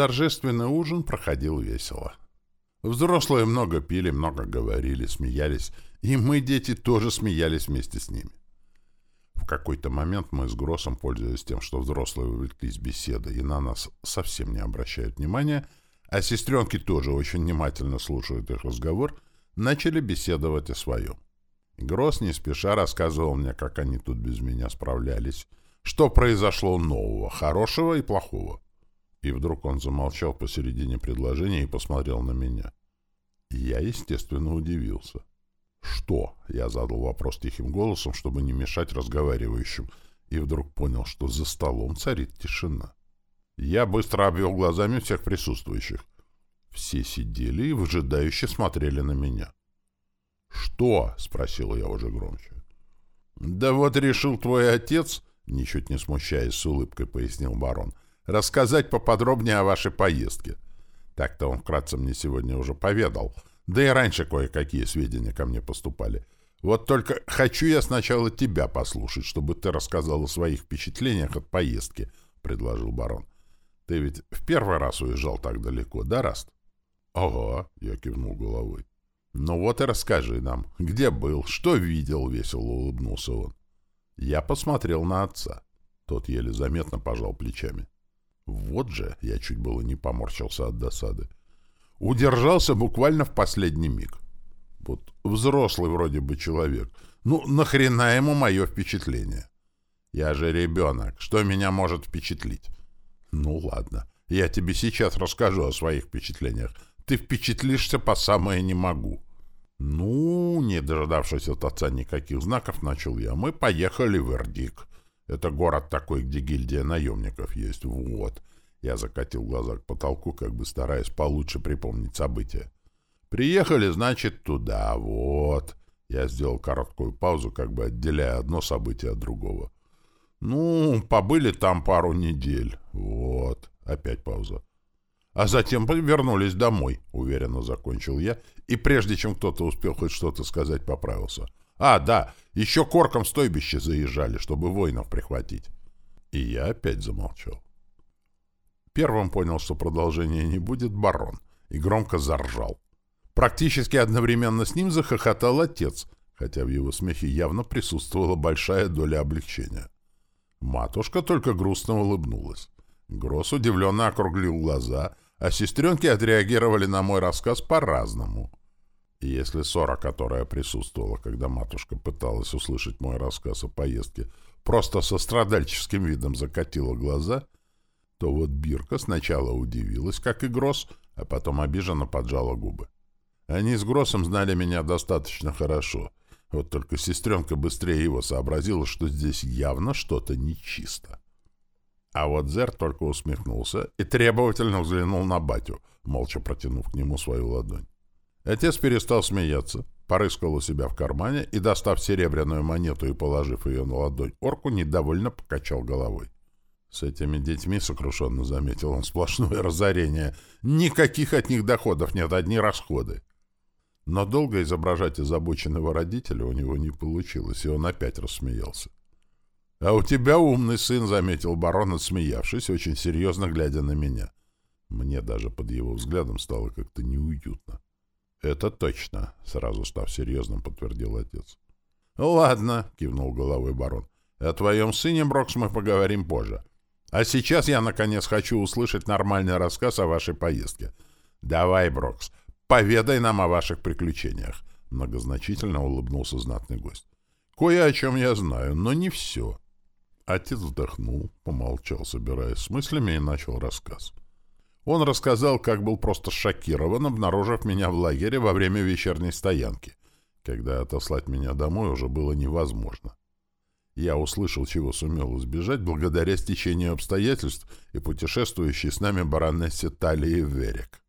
Торжественный ужин проходил весело. Взрослые много пили, много говорили, смеялись, и мы, дети, тоже смеялись вместе с ними. В какой-то момент мы с Гроссом, пользуясь тем, что взрослые увлеклись беседой и на нас совсем не обращают внимания, а сестренки тоже очень внимательно слушают их разговор, начали беседовать о своем. Гросс не спеша рассказывал мне, как они тут без меня справлялись, что произошло нового, хорошего и плохого. И вдруг он замолчал посередине предложения и посмотрел на меня. Я, естественно, удивился. «Что?» — я задал вопрос тихим голосом, чтобы не мешать разговаривающим, и вдруг понял, что за столом царит тишина. Я быстро обвел глазами всех присутствующих. Все сидели и выжидающе смотрели на меня. «Что?» — спросил я уже громче. «Да вот решил твой отец...» — ничуть не смущаясь с улыбкой пояснил барон — рассказать поподробнее о вашей поездке. Так-то он вкратце мне сегодня уже поведал. Да и раньше кое-какие сведения ко мне поступали. Вот только хочу я сначала тебя послушать, чтобы ты рассказал о своих впечатлениях от поездки, — предложил барон. Ты ведь в первый раз уезжал так далеко, да, Раст? — Ага, — я кивнул головой. — Ну вот и расскажи нам, где был, что видел, — весело улыбнулся он. Я посмотрел на отца. Тот еле заметно пожал плечами. Вот же, я чуть было не поморщился от досады. Удержался буквально в последний миг. Вот взрослый вроде бы человек. Ну, нахрена ему мое впечатление? Я же ребенок. Что меня может впечатлить? Ну, ладно. Я тебе сейчас расскажу о своих впечатлениях. Ты впечатлишься по самое не могу. Ну, не дождавшись от отца никаких знаков, начал я. Мы поехали в Эрдик. Это город такой, где гильдия наемников есть. Вот. Я закатил глаза к потолку, как бы стараясь получше припомнить события. Приехали, значит, туда. Вот. Я сделал короткую паузу, как бы отделяя одно событие от другого. Ну, побыли там пару недель. Вот. Опять пауза. А затем вернулись домой, уверенно закончил я, и прежде чем кто-то успел хоть что-то сказать, поправился. А, да, еще корком стойбище заезжали, чтобы воинов прихватить. И я опять замолчал. Первым понял, что продолжения не будет, барон, и громко заржал. Практически одновременно с ним захохотал отец, хотя в его смехе явно присутствовала большая доля облегчения. Матушка только грустно улыбнулась. Гросс удивленно округлил глаза, а сестренки отреагировали на мой рассказ по-разному. И если ссора, которая присутствовала, когда матушка пыталась услышать мой рассказ о поездке, просто со страдальческим видом закатила глаза, то вот Бирка сначала удивилась, как и Гросс, а потом обиженно поджала губы. Они с Гроссом знали меня достаточно хорошо, вот только сестренка быстрее его сообразила, что здесь явно что-то нечисто. А вот Зер только усмехнулся и требовательно взглянул на батю, молча протянув к нему свою ладонь. Отец перестал смеяться, порыскал у себя в кармане и, достав серебряную монету и положив ее на ладонь орку, недовольно покачал головой. С этими детьми, сокрушенно заметил он, сплошное разорение. Никаких от них доходов нет, одни расходы. Но долго изображать озабоченного родителя у него не получилось, и он опять рассмеялся. — А у тебя умный сын, — заметил барон, отсмеявшись, очень серьезно глядя на меня. Мне даже под его взглядом стало как-то неуютно. «Это точно», — сразу став серьезным, подтвердил отец. «Ладно», — кивнул головой барон. «О твоем сыне, Брокс, мы поговорим позже. А сейчас я, наконец, хочу услышать нормальный рассказ о вашей поездке. Давай, Брокс, поведай нам о ваших приключениях», — многозначительно улыбнулся знатный гость. «Кое о чем я знаю, но не все». Отец вздохнул, помолчал, собираясь с мыслями, и начал рассказ. Он рассказал, как был просто шокирован, обнаружив меня в лагере во время вечерней стоянки, когда отослать меня домой уже было невозможно. Я услышал, чего сумел избежать, благодаря стечению обстоятельств и путешествующей с нами баронессе Талии Верек.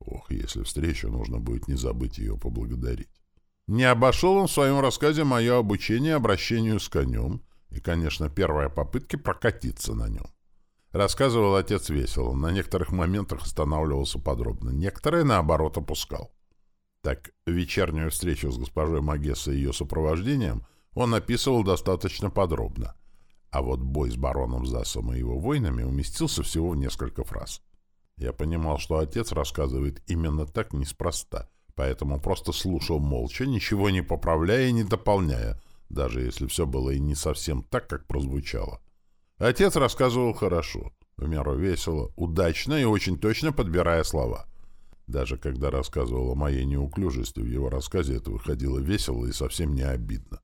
Ох, если встречу, нужно будет не забыть ее поблагодарить. Не обошел он в своем рассказе мое обучение обращению с конем и, конечно, первые попытки прокатиться на нем. Рассказывал отец весело, на некоторых моментах останавливался подробно, некоторые, наоборот, опускал. Так, вечернюю встречу с госпожой Магессой и ее сопровождением он описывал достаточно подробно, а вот бой с бароном Засом и его воинами уместился всего в несколько фраз. Я понимал, что отец рассказывает именно так неспроста, поэтому просто слушал молча, ничего не поправляя и не дополняя, даже если все было и не совсем так, как прозвучало. Отец рассказывал хорошо, в меру весело, удачно и очень точно подбирая слова. Даже когда рассказывал о моей неуклюжести, в его рассказе это выходило весело и совсем не обидно.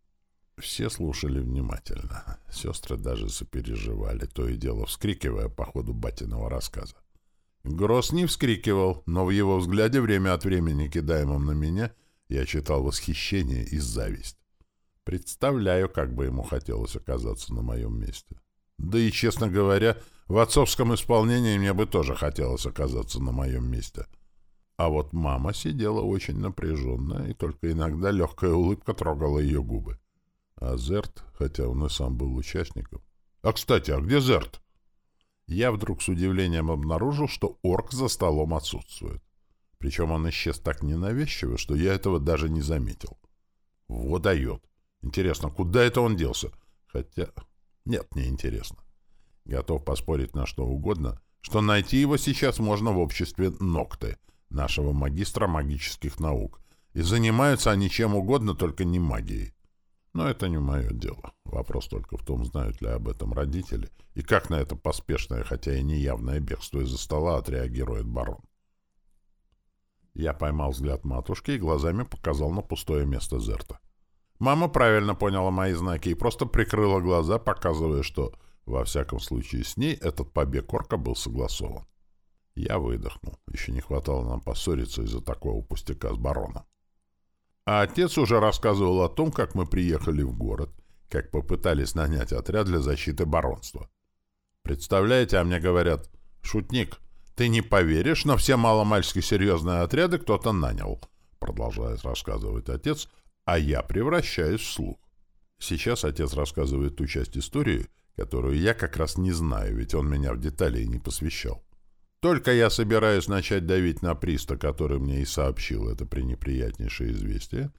Все слушали внимательно. Сестры даже сопереживали, то и дело вскрикивая по ходу батиного рассказа. Гросс не вскрикивал, но в его взгляде время от времени, кидаемом на меня, я читал восхищение и зависть. Представляю, как бы ему хотелось оказаться на моем месте. Да и, честно говоря, в отцовском исполнении мне бы тоже хотелось оказаться на моем месте. А вот мама сидела очень напряженная, и только иногда легкая улыбка трогала ее губы. А Зерт, хотя он и сам был участником... А, кстати, а где Зерт? Я вдруг с удивлением обнаружил, что орк за столом отсутствует. Причем он исчез так ненавязчиво, что я этого даже не заметил. Вот дает. Интересно, куда это он делся? Хотя... Нет, не интересно. Готов поспорить на что угодно, что найти его сейчас можно в обществе Нокты, нашего магистра магических наук, и занимаются они чем угодно, только не магией. Но это не мое дело. Вопрос только в том, знают ли об этом родители, и как на это поспешное, хотя и неявное бегство из-за стола отреагирует барон. Я поймал взгляд матушки и глазами показал на пустое место Зерта. Мама правильно поняла мои знаки и просто прикрыла глаза, показывая, что, во всяком случае, с ней этот побег орка был согласован. Я выдохнул. Еще не хватало нам поссориться из-за такого пустяка с бароном. А отец уже рассказывал о том, как мы приехали в город, как попытались нанять отряд для защиты баронства. Представляете, а мне говорят, «Шутник, ты не поверишь, но все маломальски серьезные отряды кто-то нанял», продолжает рассказывать отец, а я превращаюсь в слух. Сейчас отец рассказывает ту часть истории, которую я как раз не знаю, ведь он меня в детали и не посвящал. Только я собираюсь начать давить на Приста, который мне и сообщил это пренеприятнейшее известие,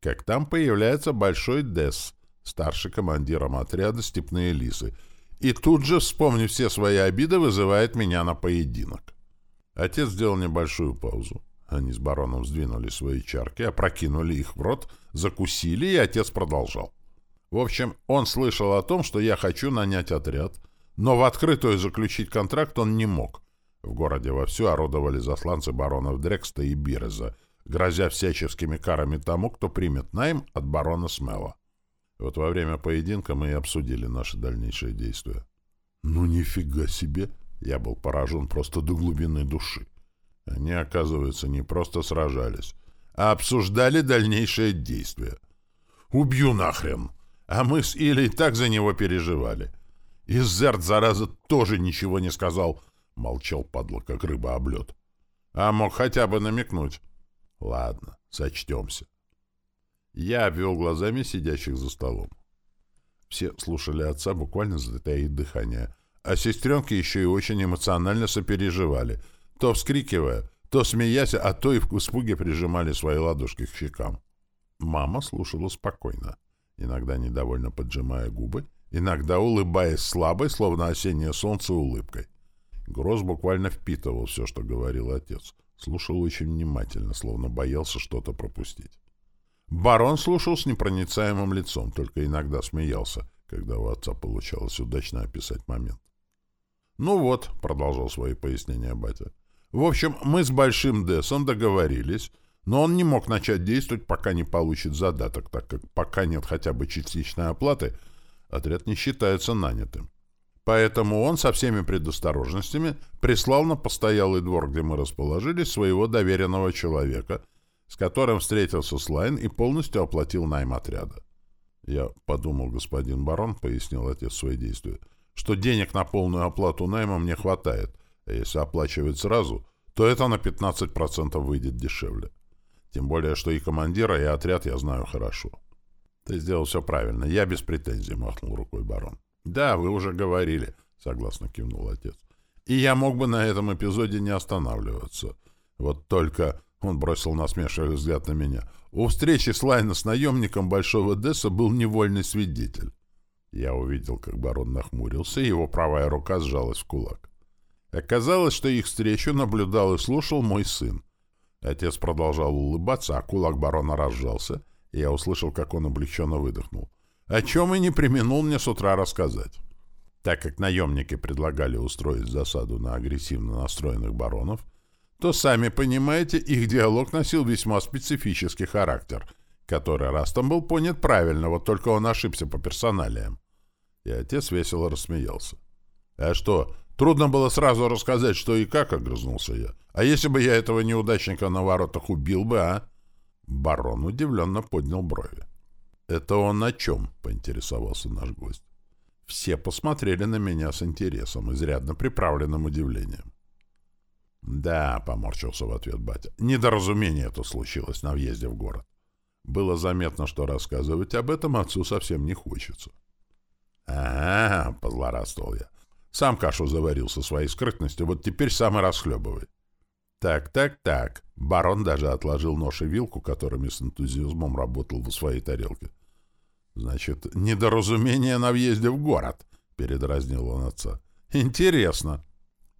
как там появляется Большой Десс, старший командиром отряда «Степные лисы», и тут же, вспомнив все свои обиды, вызывает меня на поединок. Отец сделал небольшую паузу. Они с бароном сдвинули свои чарки, опрокинули их в рот, закусили, и отец продолжал. В общем, он слышал о том, что я хочу нанять отряд, но в открытую заключить контракт он не мог. В городе вовсю орудовали засланцы баронов Дрекста и Биреза, грозя всяческими карами тому, кто примет найм от барона Смела. Вот во время поединка мы и обсудили наши дальнейшие действия. «Ну нифига себе!» Я был поражен просто до глубины души. Они, оказывается, не просто сражались, а обсуждали дальнейшие действия. «Убью нахрен!» А мы с Илей так за него переживали. И Зерт, зараза, тоже ничего не сказал. Молчал, падла, как рыба об лед. А мог хотя бы намекнуть. Ладно, сочтемся. Я обвел глазами сидящих за столом. Все слушали отца, буквально затаив дыхание. А сестренки еще и очень эмоционально сопереживали — то вскрикивая, то смеясь, а то и в испуге прижимали свои ладошки к щекам. Мама слушала спокойно, иногда недовольно поджимая губы, иногда улыбаясь слабой, словно осеннее солнце, улыбкой. Гроз буквально впитывал все, что говорил отец. Слушал очень внимательно, словно боялся что-то пропустить. Барон слушал с непроницаемым лицом, только иногда смеялся, когда у отца получалось удачно описать момент. «Ну вот», — продолжал свои пояснения батя, в общем, мы с Большим Десом договорились, но он не мог начать действовать, пока не получит задаток, так как пока нет хотя бы частичной оплаты, отряд не считается нанятым. Поэтому он со всеми предосторожностями прислал на постоялый двор, где мы расположились, своего доверенного человека, с которым встретился Слайн и полностью оплатил найм отряда. Я подумал, господин барон, пояснил отец свои действия, что денег на полную оплату найма мне хватает, а если оплачивать сразу, то это на 15% выйдет дешевле. Тем более, что и командира, и отряд я знаю хорошо. Ты сделал все правильно. Я без претензий, махнул рукой барон. Да, вы уже говорили, согласно кивнул отец. И я мог бы на этом эпизоде не останавливаться. Вот только... Он бросил насмешливый взгляд на меня. У встречи с Лайна с наемником Большого Десса был невольный свидетель. Я увидел, как барон нахмурился, и его правая рука сжалась в кулак. Оказалось, что их встречу наблюдал и слушал мой сын. Отец продолжал улыбаться, а кулак барона разжался, и я услышал, как он облегченно выдохнул. О чем и не применул мне с утра рассказать. Так как наемники предлагали устроить засаду на агрессивно настроенных баронов, то, сами понимаете, их диалог носил весьма специфический характер, который раз там был понят правильно, вот только он ошибся по персоналиям. И отец весело рассмеялся. «А что, трудно было сразу рассказать, что и как?» — огрызнулся я. «А если бы я этого неудачника на воротах убил бы, а?» Барон удивленно поднял брови. «Это он о чем?» — поинтересовался наш гость. Все посмотрели на меня с интересом, изрядно приправленным удивлением. «Да», — поморщился в ответ батя, — «недоразумение это случилось на въезде в город. Было заметно, что рассказывать об этом отцу совсем не хочется». «А-а-а», — позлорадствовал я, — «сам кашу заварил со своей скрытностью, вот теперь сам и расхлебывай». «Так, так, так». Барон даже отложил нож и вилку, которыми с энтузиазмом работал в своей тарелке. «Значит, недоразумение на въезде в город», — передразнил он отца. «Интересно».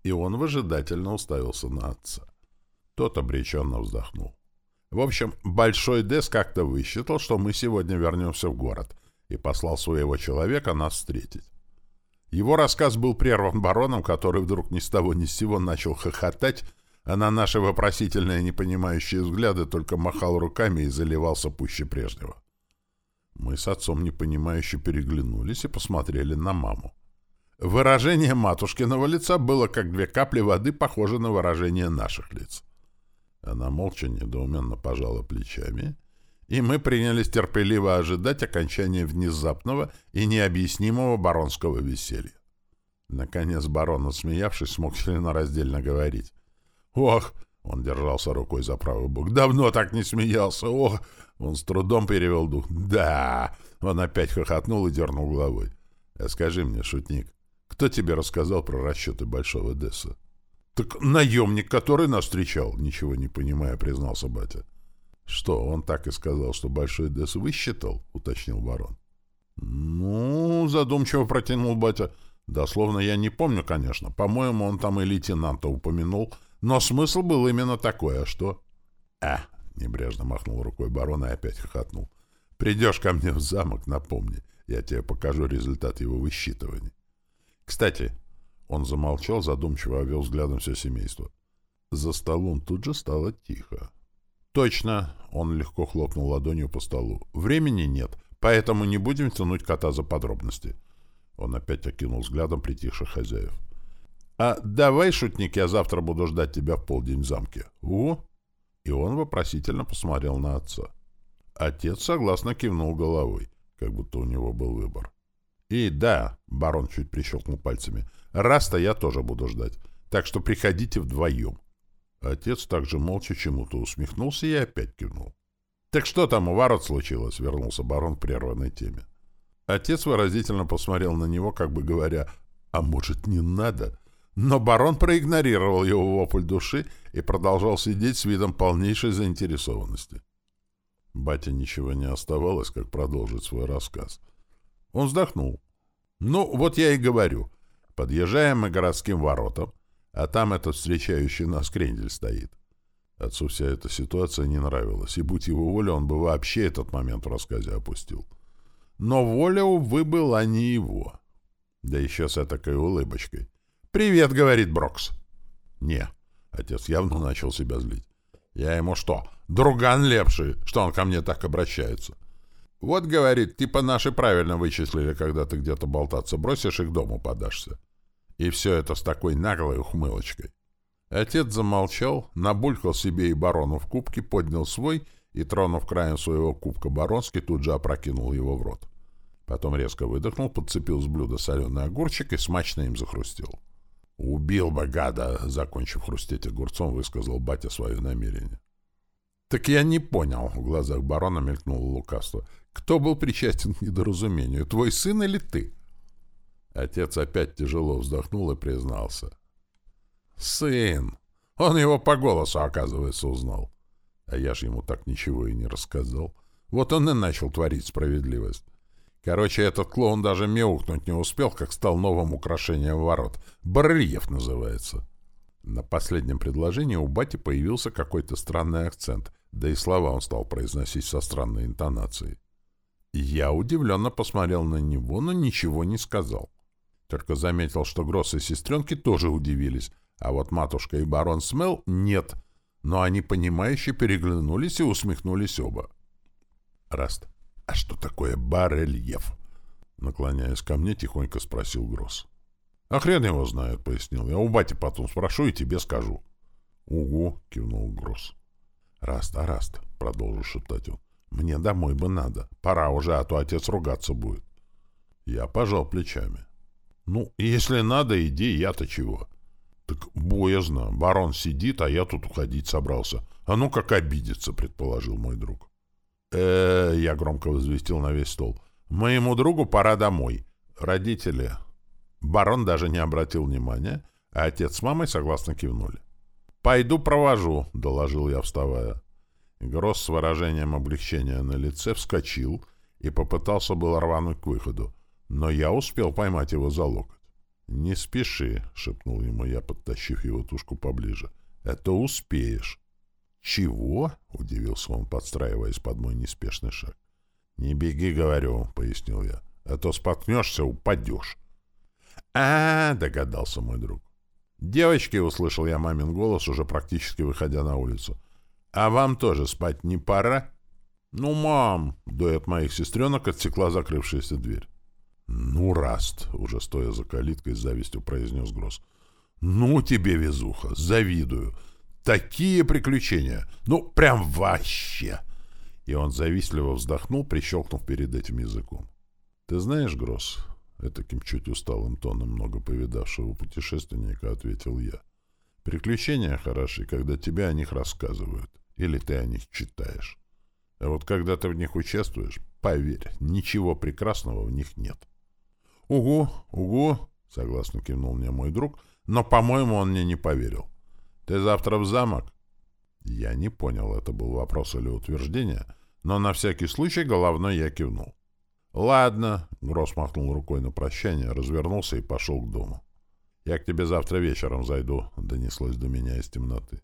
И он выжидательно уставился на отца. Тот обреченно вздохнул. В общем, Большой Дес как-то высчитал, что мы сегодня вернемся в город, и послал своего человека нас встретить. Его рассказ был прерван бароном, который вдруг ни с того ни с сего начал хохотать, а на наши вопросительные непонимающие взгляды только махал руками и заливался пуще прежнего. Мы с отцом непонимающе переглянулись и посмотрели на маму. Выражение матушкиного лица было, как две капли воды, похоже на выражение наших лиц. Она молча недоуменно пожала плечами, и мы принялись терпеливо ожидать окончания внезапного и необъяснимого баронского веселья. Наконец барон, отсмеявшись, смог членораздельно говорить. «Ох!» — он держался рукой за правый бок. «Давно так не смеялся! Ох!» Он с трудом перевел дух. «Да!» Он опять хохотнул и дернул головой. «А скажи мне, шутник, кто тебе рассказал про расчеты Большого Десса?» «Так наемник, который нас встречал!» Ничего не понимая, признался батя. «Что, он так и сказал, что Большой Десс высчитал?» — уточнил барон. «Ну, задумчиво протянул батя. Дословно я не помню, конечно. По-моему, он там и лейтенанта упомянул. Но смысл был именно такой, а что?» «А, Небрежно махнул рукой барон и опять хохотнул. «Придешь ко мне в замок, напомни. Я тебе покажу результат его высчитывания. Кстати...» Он замолчал, задумчиво овел взглядом все семейство. За столом тут же стало тихо. «Точно!» — он легко хлопнул ладонью по столу. «Времени нет, поэтому не будем тянуть кота за подробности». Он опять окинул взглядом притихших хозяев. «А давай, шутник, я завтра буду ждать тебя в полдень в замке. О, и он вопросительно посмотрел на отца. Отец согласно кивнул головой, как будто у него был выбор. «И да», — барон чуть прищелкнул пальцами, — «раз-то я тоже буду ждать, так что приходите вдвоем». Отец также молча чему-то усмехнулся и опять кивнул. «Так что там у ворот случилось?» — вернулся барон к прерванной теме. Отец выразительно посмотрел на него, как бы говоря, «А может, не надо?» Но барон проигнорировал его вопль души и продолжал сидеть с видом полнейшей заинтересованности. Батя ничего не оставалось, как продолжить свой рассказ. Он вздохнул. «Ну, вот я и говорю. Подъезжаем мы к городским воротам, а там этот встречающий нас крендель стоит. Отцу вся эта ситуация не нравилась, и, будь его воля, он бы вообще этот момент в рассказе опустил. Но воля, увы, была не его. Да еще с такой улыбочкой. «Привет», — говорит Брокс. «Не». Отец явно начал себя злить. «Я ему что, друган лепший, что он ко мне так обращается?» «Вот, — говорит, — типа наши правильно вычислили, когда ты где-то болтаться бросишь и к дому подашься». И все это с такой наглой ухмылочкой. Отец замолчал, набулькал себе и барону в кубке, поднял свой и, тронув краем своего кубка баронский, тут же опрокинул его в рот. Потом резко выдохнул, подцепил с блюда соленый огурчик и смачно им захрустил. «Убил бы гада!» — закончив хрустеть огурцом, высказал батя свое намерение. «Так я не понял», — в глазах барона мелькнуло лукавство. «Кто был причастен к недоразумению, твой сын или ты?» Отец опять тяжело вздохнул и признался. «Сын! Он его по голосу, оказывается, узнал. А я ж ему так ничего и не рассказал. Вот он и начал творить справедливость. Короче, этот клоун даже мяукнуть не успел, как стал новым украшением ворот. Барельеф называется. На последнем предложении у бати появился какой-то странный акцент, да и слова он стал произносить со странной интонацией. Я удивленно посмотрел на него, но ничего не сказал. Только заметил, что Гросс и сестренки тоже удивились, а вот матушка и барон Смел — нет, но они, понимающе переглянулись и усмехнулись оба. «Раст, а что такое барельеф?» Наклоняясь ко мне, тихонько спросил Гросс. «А хрен его знает», — пояснил я. «У бати потом спрошу и тебе скажу». «Угу», — кивнул Гросс. «Раст, а Раст», — продолжил шептать он. «Мне домой бы надо. Пора уже, а то отец ругаться будет». Я пожал плечами. «Ну, если надо, иди, я-то чего?» «Так боязно. Барон сидит, а я тут уходить собрался. А ну как обидится», — предположил мой друг. э я громко возвестил на весь стол. «Моему другу пора домой. Родители...» Барон даже не обратил внимания, а отец с мамой согласно кивнули. «Пойду провожу», — доложил я, вставая. Гросс с выражением облегчения на лице вскочил и попытался было рвануть к выходу, но я успел поймать его за локоть. «Не спеши», — шепнул ему я, подтащив его тушку поближе. «Это успеешь». «Чего?» — удивился он, подстраиваясь под мой неспешный шаг. «Не беги, — говорю», — пояснил я, — «а то споткнешься, упадешь» а, догадался мой друг. «Девочки!» — услышал я мамин голос, уже практически выходя на улицу. «А вам тоже спать не пора?» «Ну, мам!» — дует моих сестренок отсекла закрывшаяся дверь. «Ну, Раст!» — уже стоя за калиткой с завистью произнес Гросс. «Ну тебе, везуха! Завидую! Такие приключения! Ну, прям вообще!» И он завистливо вздохнул, прищелкнув перед этим языком. «Ты знаешь, Гросс, Этаким чуть усталым тоном много повидавшего путешественника ответил я. Приключения хороши, когда тебе о них рассказывают, или ты о них читаешь. А вот когда ты в них участвуешь, поверь, ничего прекрасного в них нет. — Угу, угу, — согласно кивнул мне мой друг, но, по-моему, он мне не поверил. — Ты завтра в замок? Я не понял, это был вопрос или утверждение, но на всякий случай головной я кивнул. «Ладно», — Гросс махнул рукой на прощание, развернулся и пошел к дому. «Я к тебе завтра вечером зайду», — донеслось до меня из темноты.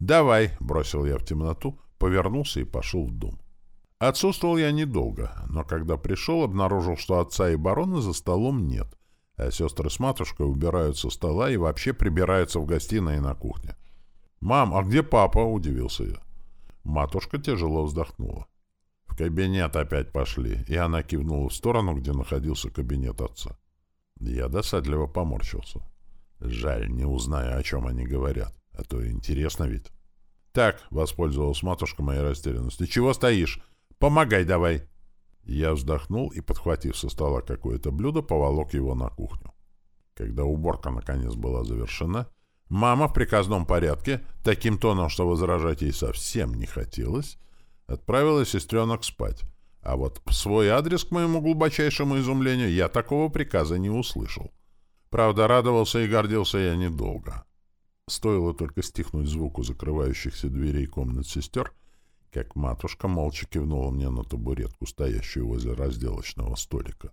«Давай», — бросил я в темноту, повернулся и пошел в дом. Отсутствовал я недолго, но когда пришел, обнаружил, что отца и барона за столом нет, а сестры с матушкой убирают со стола и вообще прибираются в гостиной и на кухне. «Мам, а где папа?» — удивился я. Матушка тяжело вздохнула кабинет опять пошли, и она кивнула в сторону, где находился кабинет отца. Я досадливо поморщился. Жаль, не узнаю, о чем они говорят, а то интересно ведь. Так, воспользовалась матушка моей растерянности. Чего стоишь? Помогай давай. Я вздохнул и, подхватив со стола какое-то блюдо, поволок его на кухню. Когда уборка наконец была завершена, мама в приказном порядке, таким тоном, что возражать ей совсем не хотелось, Отправила сестренок спать. А вот в свой адрес, к моему глубочайшему изумлению, я такого приказа не услышал. Правда, радовался и гордился я недолго. Стоило только стихнуть звуку закрывающихся дверей комнат сестер, как матушка молча кивнула мне на табуретку, стоящую возле разделочного столика.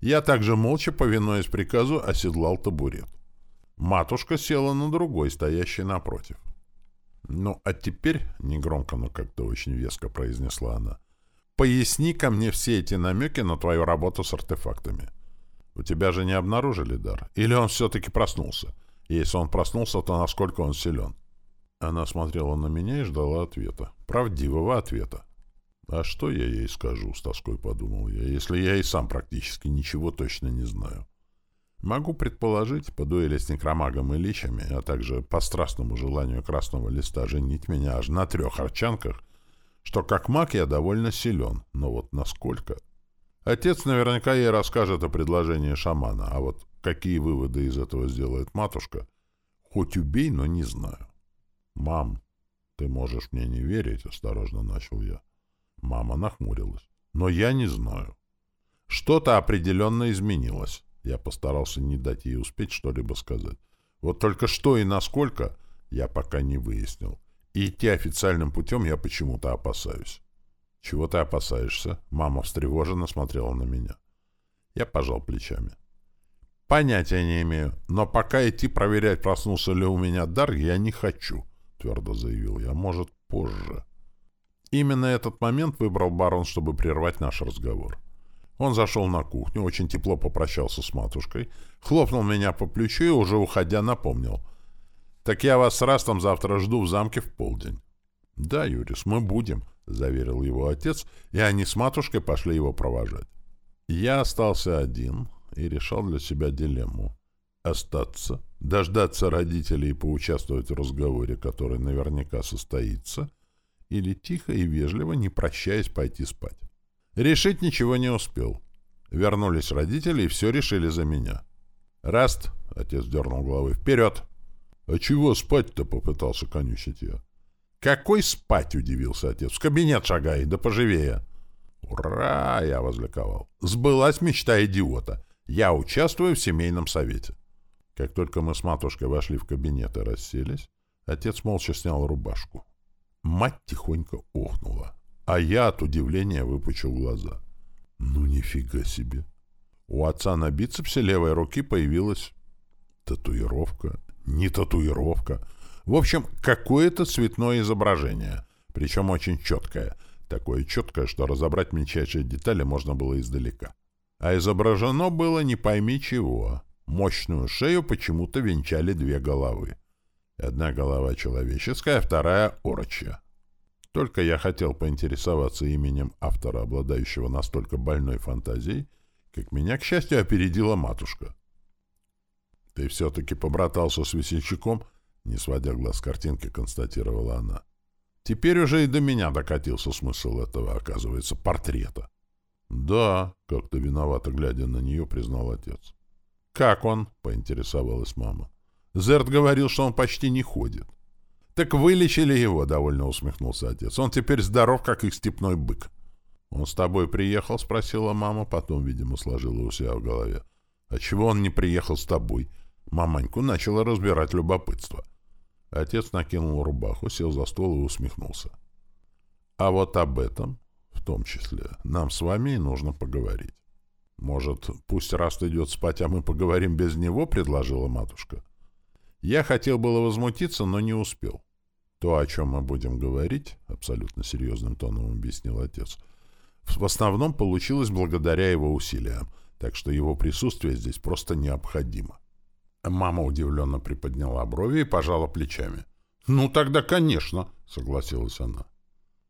Я также молча, повинуясь приказу, оседлал табурет. Матушка села на другой, стоящий напротив. «Ну, а теперь», — негромко, но как-то очень веско произнесла она, «поясни ко мне все эти намеки на твою работу с артефактами. У тебя же не обнаружили дар? Или он все-таки проснулся? Если он проснулся, то насколько он силен?» Она смотрела на меня и ждала ответа. Правдивого ответа. «А что я ей скажу?» — с тоской подумал я, «если я и сам практически ничего точно не знаю». Могу предположить, по дуэли с некромагом и личами, а также по страстному желанию красного листа женить меня аж на трех арчанках, что как маг я довольно силен, но вот насколько... Отец наверняка ей расскажет о предложении шамана, а вот какие выводы из этого сделает матушка, хоть убей, но не знаю. «Мам, ты можешь мне не верить», — осторожно начал я. Мама нахмурилась. «Но я не знаю. Что-то определенно изменилось. Я постарался не дать ей успеть что-либо сказать. Вот только что и насколько, я пока не выяснил. И идти официальным путем я почему-то опасаюсь. «Чего ты опасаешься?» Мама встревоженно смотрела на меня. Я пожал плечами. «Понятия не имею, но пока идти проверять, проснулся ли у меня дар, я не хочу», — твердо заявил я. «Может, позже». Именно этот момент выбрал барон, чтобы прервать наш разговор. Он зашел на кухню, очень тепло попрощался с матушкой, хлопнул меня по плечу и, уже уходя, напомнил. «Так я вас с Растом завтра жду в замке в полдень». «Да, Юрис, мы будем», — заверил его отец, и они с матушкой пошли его провожать. Я остался один и решал для себя дилемму. Остаться, дождаться родителей и поучаствовать в разговоре, который наверняка состоится, или тихо и вежливо, не прощаясь, пойти спать. Решить ничего не успел. Вернулись родители и все решили за меня. «Раст!» — отец дернул головой. «Вперед!» «А чего спать-то?» — попытался конючить я. «Какой спать?» — удивился отец. «В кабинет шагай, да поживее». «Ура!» — я возликовал. «Сбылась мечта идиота. Я участвую в семейном совете». Как только мы с матушкой вошли в кабинет и расселись, отец молча снял рубашку. Мать тихонько охнула, а я от удивления выпучил глаза. Ну, нифига себе. У отца на бицепсе левой руки появилась татуировка, не татуировка. В общем, какое-то цветное изображение, причем очень четкое. Такое четкое, что разобрать мельчайшие детали можно было издалека. А изображено было не пойми чего. Мощную шею почему-то венчали две головы. Одна голова человеческая, а вторая — орочья. Только я хотел поинтересоваться именем автора, обладающего настолько больной фантазией, как меня, к счастью, опередила матушка. «Ты все-таки побратался с весельчаком?» Не сводя глаз с картинки, констатировала она. Теперь уже и до меня докатился смысл этого, оказывается, портрета. «Да», — как-то виновато глядя на нее, признал отец. «Как он?» — поинтересовалась мама. Зерт говорил, что он почти не ходит. «Так вылечили его», — довольно усмехнулся отец. «Он теперь здоров, как и степной бык». «Он с тобой приехал?» — спросила мама, потом, видимо, сложила у себя в голове. «А чего он не приехал с тобой?» Маманьку начала разбирать любопытство. Отец накинул рубаху, сел за стол и усмехнулся. «А вот об этом, в том числе, нам с вами и нужно поговорить». «Может, пусть Раст идет спать, а мы поговорим без него?» — предложила матушка. Я хотел было возмутиться, но не успел. То, о чем мы будем говорить, — абсолютно серьезным тоном объяснил отец, — в основном получилось благодаря его усилиям, так что его присутствие здесь просто необходимо. Мама удивленно приподняла брови и пожала плечами. «Ну, тогда, конечно», — согласилась она.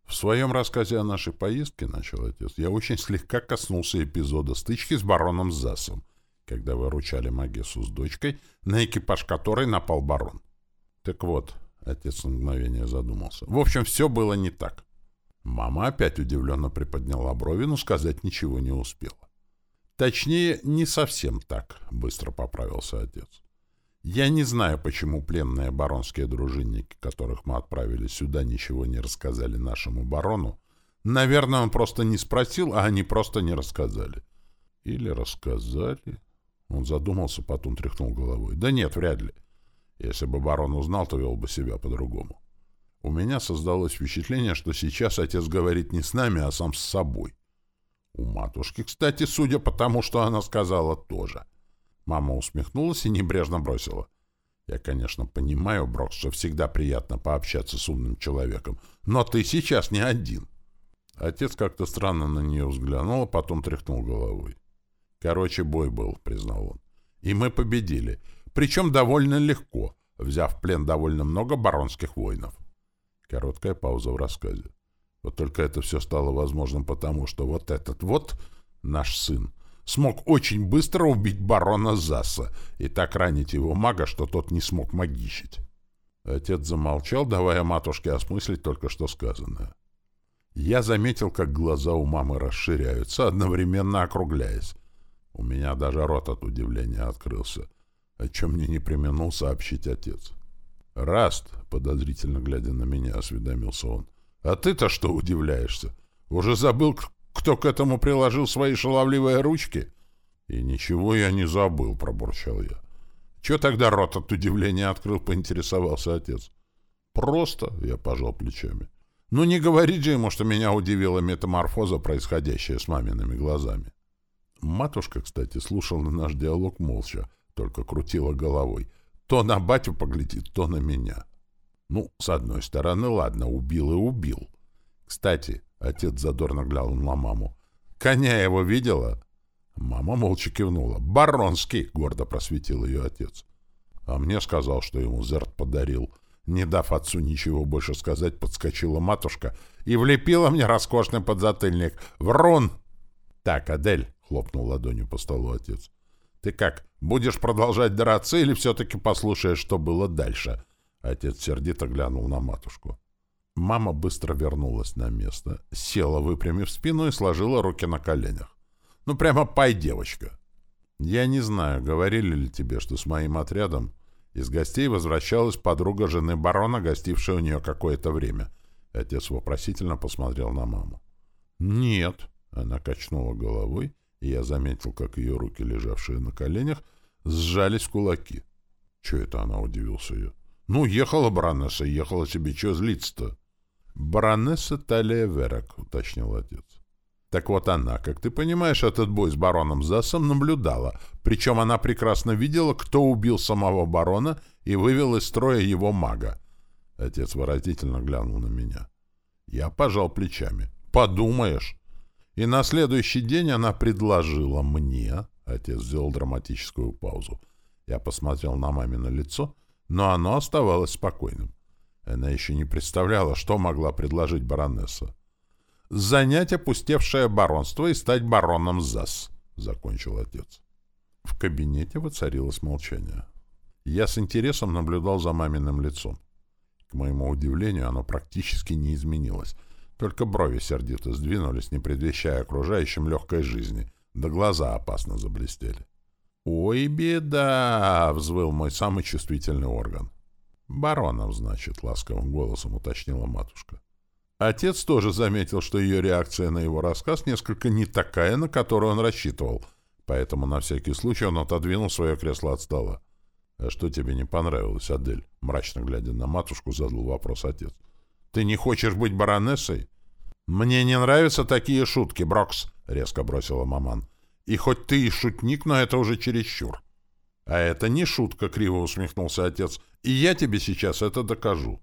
В своем рассказе о нашей поездке, — начал отец, — я очень слегка коснулся эпизода стычки с бароном Засом, когда выручали Магесу с дочкой, на экипаж которой напал барон. Так вот, отец на мгновение задумался. В общем, все было не так. Мама опять удивленно приподняла брови, но сказать ничего не успела. Точнее, не совсем так, быстро поправился отец. Я не знаю, почему пленные баронские дружинники, которых мы отправили сюда, ничего не рассказали нашему барону. Наверное, он просто не спросил, а они просто не рассказали. Или рассказали. Он задумался, потом тряхнул головой. Да нет, вряд ли. Если бы барон узнал, то вел бы себя по-другому. У меня создалось впечатление, что сейчас отец говорит не с нами, а сам с собой. У матушки, кстати, судя по тому, что она сказала, тоже. Мама усмехнулась и небрежно бросила. Я, конечно, понимаю, Брок, что всегда приятно пообщаться с умным человеком, но ты сейчас не один. Отец как-то странно на нее взглянул, а потом тряхнул головой. Короче, бой был, признал он. И мы победили. Причем довольно легко, взяв в плен довольно много баронских воинов. Короткая пауза в рассказе. Вот только это все стало возможным потому, что вот этот вот, наш сын, смог очень быстро убить барона Заса и так ранить его мага, что тот не смог магичить. Отец замолчал, давая матушке осмыслить только что сказанное. Я заметил, как глаза у мамы расширяются, одновременно округляясь. У меня даже рот от удивления открылся, о чем мне не применул сообщить отец. «Раст», — подозрительно глядя на меня, осведомился он, — «а ты-то что удивляешься? Уже забыл, кто к этому приложил свои шаловливые ручки?» «И ничего я не забыл», — пробурчал я. «Че тогда рот от удивления открыл?» — поинтересовался отец. «Просто», — я пожал плечами. Ну не говорить же ему, что меня удивила метаморфоза, происходящая с мамиными глазами. Матушка, кстати, слушала наш диалог молча, только крутила головой. То на батю поглядит, то на меня. Ну, с одной стороны, ладно, убил и убил. Кстати, отец задорно глянул на маму. Коня его видела? Мама молча кивнула. «Баронский!» — гордо просветил ее отец. А мне сказал, что ему Зерт подарил. Не дав отцу ничего больше сказать, подскочила матушка и влепила мне роскошный подзатыльник. «Врун!» «Так, Адель!» — хлопнул ладонью по столу отец. «Ты как, будешь продолжать драться или все-таки послушаешь, что было дальше?» Отец сердито глянул на матушку. Мама быстро вернулась на место, села, выпрямив спину и сложила руки на коленях. Ну, прямо пай, девочка. Я не знаю, говорили ли тебе, что с моим отрядом из гостей возвращалась подруга жены барона, гостившая у нее какое-то время. Отец вопросительно посмотрел на маму. «Нет», — она качнула головой, и я заметил, как ее руки, лежавшие на коленях, сжались в кулаки. «Че это она?» — удивился ее. «Ну, ехала баронесса, ехала себе, че злиться-то?» «Баронесса Талия Верок», — уточнил отец. Так вот она, как ты понимаешь, этот бой с бароном Засом наблюдала, причем она прекрасно видела, кто убил самого барона и вывел из строя его мага. Отец выразительно глянул на меня. Я пожал плечами. «Подумаешь!» И на следующий день она предложила мне... Отец сделал драматическую паузу. Я посмотрел на мамино лицо, но оно оставалось спокойным. Она еще не представляла, что могла предложить баронесса занять опустевшее баронство и стать бароном ЗАС, — закончил отец. В кабинете воцарилось молчание. Я с интересом наблюдал за маминым лицом. К моему удивлению, оно практически не изменилось. Только брови сердито сдвинулись, не предвещая окружающим легкой жизни, да глаза опасно заблестели. «Ой, беда!» — взвыл мой самый чувствительный орган. «Баронов, значит», — ласковым голосом уточнила матушка. Отец тоже заметил, что ее реакция на его рассказ несколько не такая, на которую он рассчитывал, поэтому на всякий случай он отодвинул свое кресло от стола. «А что тебе не понравилось, Адель?» Мрачно глядя на матушку, задал вопрос отец. «Ты не хочешь быть баронессой?» «Мне не нравятся такие шутки, Брокс», — резко бросила маман. «И хоть ты и шутник, но это уже чересчур». «А это не шутка», — криво усмехнулся отец. «И я тебе сейчас это докажу».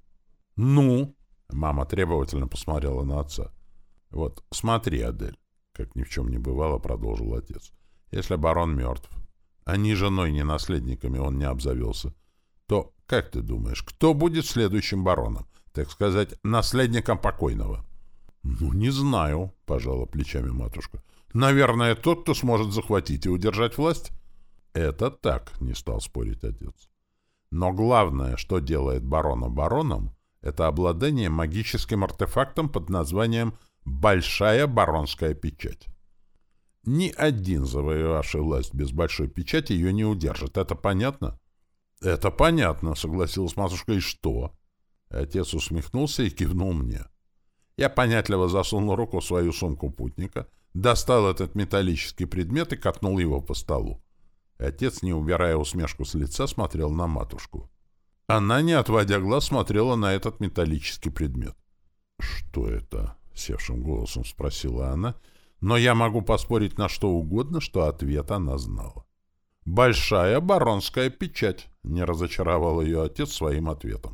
«Ну?» Мама требовательно посмотрела на отца. «Вот, смотри, Адель», — как ни в чем не бывало, продолжил отец. «Если барон мертв, а ни женой, ни наследниками он не обзавелся, то, как ты думаешь, кто будет следующим бароном? Так сказать, наследником покойного?» «Ну, не знаю», — пожала плечами матушка. «Наверное, тот, кто сможет захватить и удержать власть?» «Это так», — не стал спорить отец. «Но главное, что делает барона бароном, это обладание магическим артефактом под названием «Большая баронская печать». Ни один завоевавший власть без большой печати ее не удержит. Это понятно? — Это понятно, — согласилась матушка. — И что? Отец усмехнулся и кивнул мне. Я понятливо засунул руку в свою сумку путника, достал этот металлический предмет и катнул его по столу. Отец, не убирая усмешку с лица, смотрел на матушку. Она, не отводя глаз, смотрела на этот металлический предмет. «Что это?» — севшим голосом спросила она, но я могу поспорить на что угодно, что ответ она знала. «Большая баронская печать», — не разочаровал ее отец своим ответом.